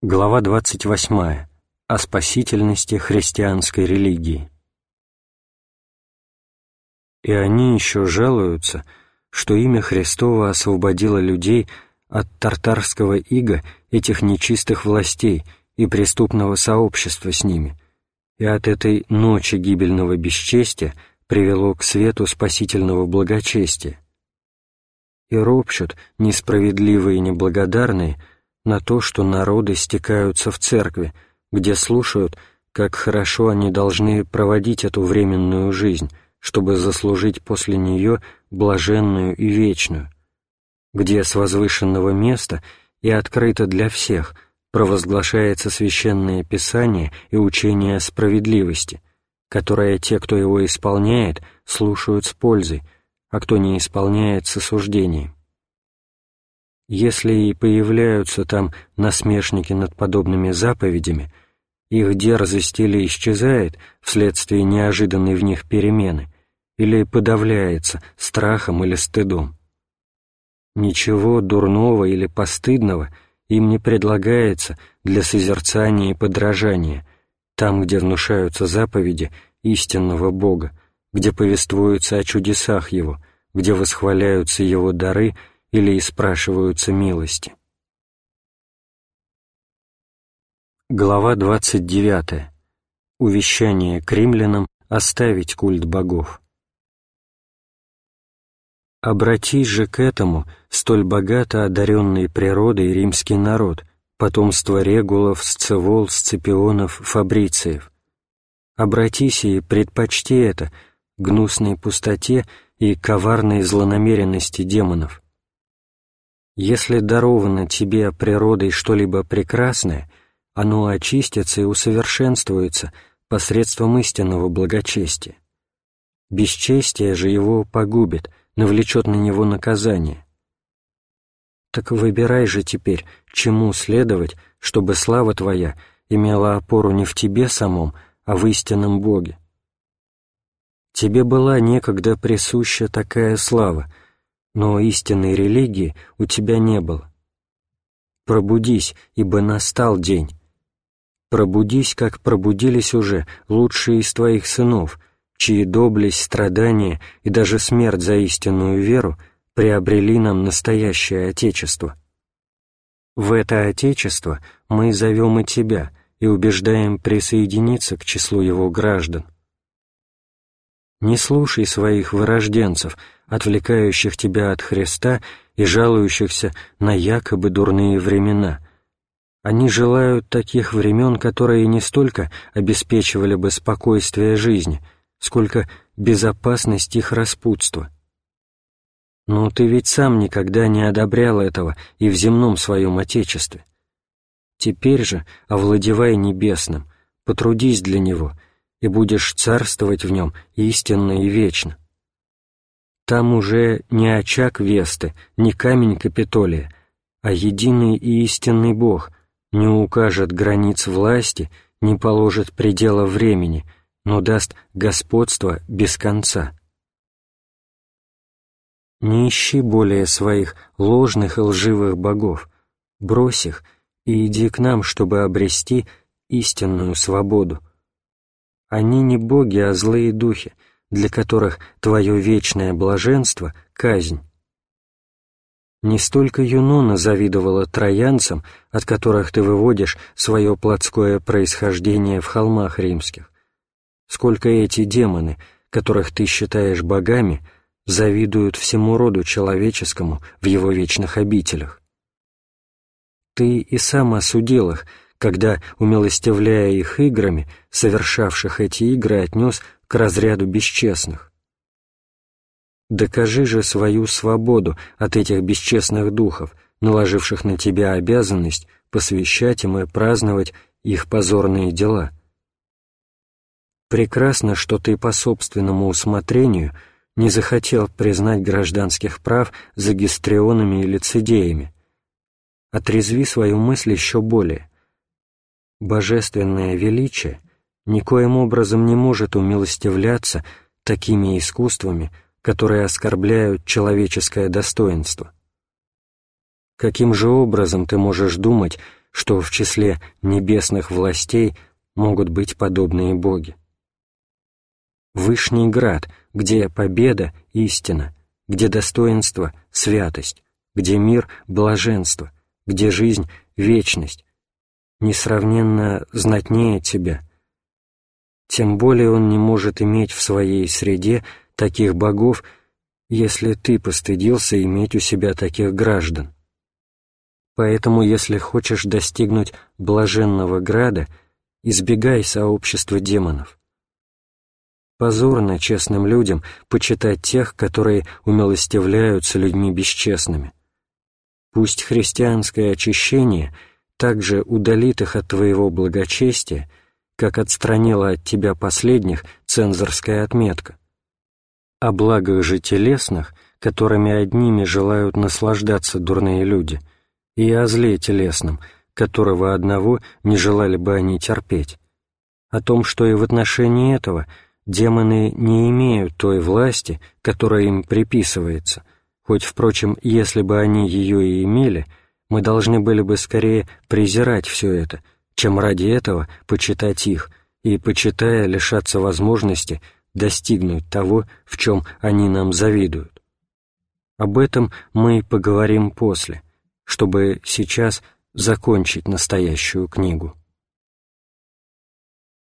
Глава 28. О спасительности христианской религии. И они еще жалуются, что имя Христово освободило людей от тартарского ига этих нечистых властей и преступного сообщества с ними, и от этой ночи гибельного бесчестия привело к свету спасительного благочестия. И ропщут несправедливые и неблагодарные – на то, что народы стекаются в церкви, где слушают, как хорошо они должны проводить эту временную жизнь, чтобы заслужить после нее блаженную и вечную, где с возвышенного места и открыто для всех провозглашается священное писание и учение справедливости, которое те, кто его исполняет, слушают с пользой, а кто не исполняет с осуждением. Если и появляются там насмешники над подобными заповедями, их дерзость или исчезает вследствие неожиданной в них перемены, или подавляется страхом или стыдом. Ничего дурного или постыдного им не предлагается для созерцания и подражания, там, где внушаются заповеди истинного Бога, где повествуются о чудесах Его, где восхваляются Его дары — или и спрашиваются милости. Глава 29. Увещание к римлянам оставить культ богов. Обратись же к этому столь богато одаренный природой римский народ, потомство регулов, сцевол, сципионов, фабрициев. Обратись и предпочти это гнусной пустоте и коварной злонамеренности демонов, если даровано тебе природой что-либо прекрасное, оно очистится и усовершенствуется посредством истинного благочестия. Бесчестие же его погубит, навлечет на него наказание. Так выбирай же теперь, чему следовать, чтобы слава твоя имела опору не в тебе самом, а в истинном Боге. Тебе была некогда присуща такая слава — но истинной религии у тебя не было. Пробудись, ибо настал день. Пробудись, как пробудились уже лучшие из твоих сынов, чьи доблесть, страдания и даже смерть за истинную веру приобрели нам настоящее Отечество. В это Отечество мы зовем и тебя и убеждаем присоединиться к числу его граждан. Не слушай своих вырожденцев — отвлекающих тебя от Христа и жалующихся на якобы дурные времена. Они желают таких времен, которые не столько обеспечивали бы спокойствие жизни, сколько безопасность их распутства. Но ты ведь сам никогда не одобрял этого и в земном своем Отечестве. Теперь же овладевай небесным, потрудись для него, и будешь царствовать в нем истинно и вечно. Там уже не очаг Весты, не камень Капитолия, а единый и истинный Бог не укажет границ власти, не положит предела времени, но даст господство без конца. Не ищи более своих ложных и лживых богов, брось их и иди к нам, чтобы обрести истинную свободу. Они не боги, а злые духи, для которых твое вечное блаженство — казнь. Не столько Юнона завидовала троянцам, от которых ты выводишь свое плотское происхождение в холмах римских, сколько эти демоны, которых ты считаешь богами, завидуют всему роду человеческому в его вечных обителях. Ты и сам осудил их, когда, умилостивляя их играми, совершавших эти игры отнес к разряду бесчестных. Докажи же свою свободу от этих бесчестных духов, наложивших на тебя обязанность посвящать им и праздновать их позорные дела. Прекрасно, что ты по собственному усмотрению не захотел признать гражданских прав за гистрионами и лицедеями. Отрезви свою мысль еще более. Божественное величие никоим образом не может умилостивляться такими искусствами, которые оскорбляют человеческое достоинство. Каким же образом ты можешь думать, что в числе небесных властей могут быть подобные боги. Вышний град, где победа — истина, где достоинство — святость, где мир — блаженство, где жизнь — вечность, несравненно знатнее тебя. Тем более он не может иметь в своей среде таких богов, если ты постыдился иметь у себя таких граждан. Поэтому, если хочешь достигнуть блаженного града, избегай сообщества демонов. Позорно честным людям почитать тех, которые умилостивляются людьми бесчестными. Пусть христианское очищение также удалит их от твоего благочестия, как отстранила от тебя последних цензорская отметка. О благах же телесных, которыми одними желают наслаждаться дурные люди — и о зле телесном, которого одного не желали бы они терпеть, о том, что и в отношении этого демоны не имеют той власти, которая им приписывается, хоть, впрочем, если бы они ее и имели, мы должны были бы скорее презирать все это, чем ради этого почитать их и, почитая, лишаться возможности достигнуть того, в чем они нам завидуют. Об этом мы поговорим после, чтобы сейчас закончить настоящую книгу.